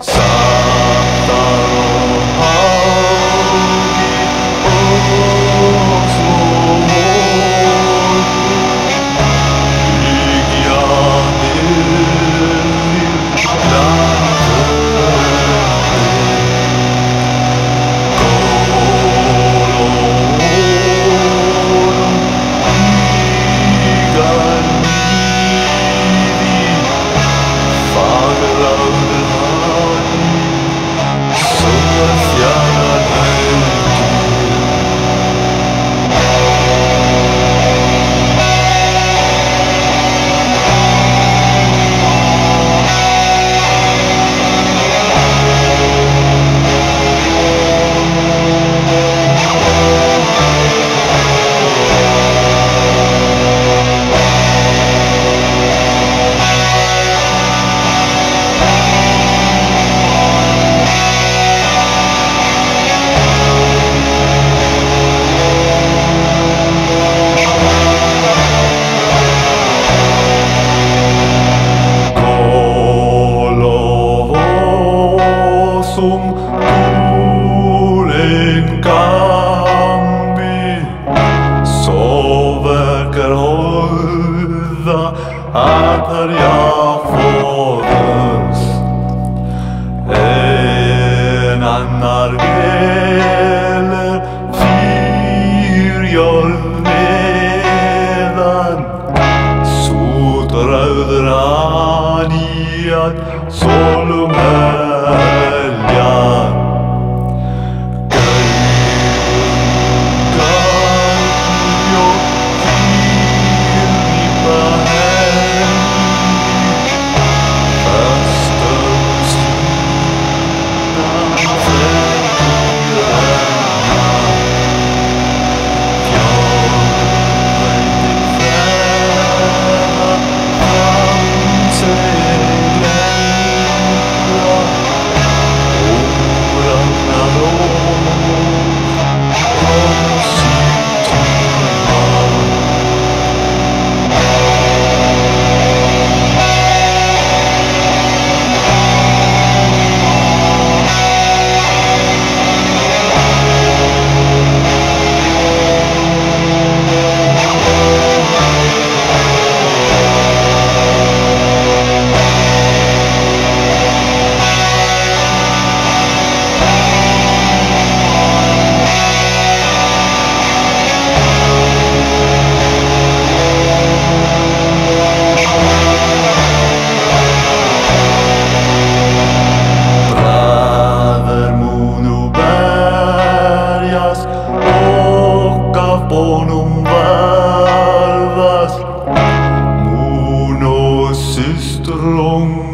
So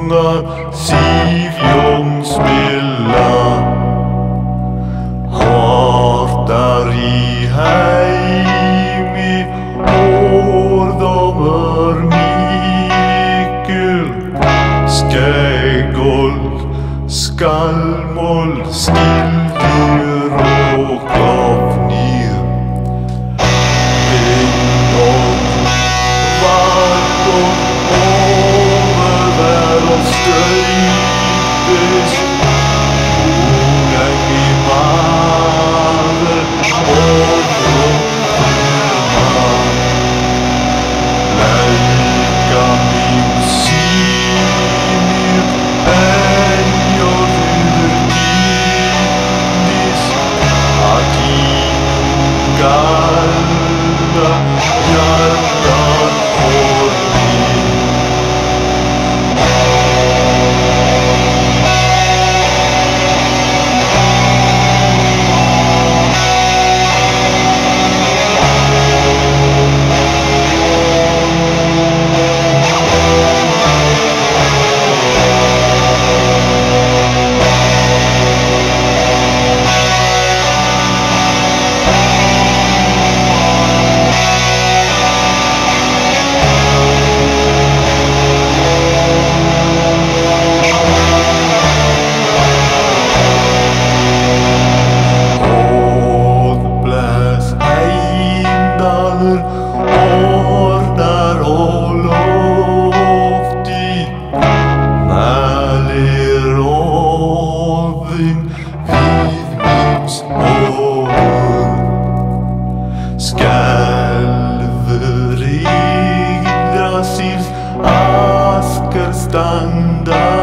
våkner Siv-Jonsmilla. Har i heim i Mikkel Skeigold, Skalmold. Who's stand up.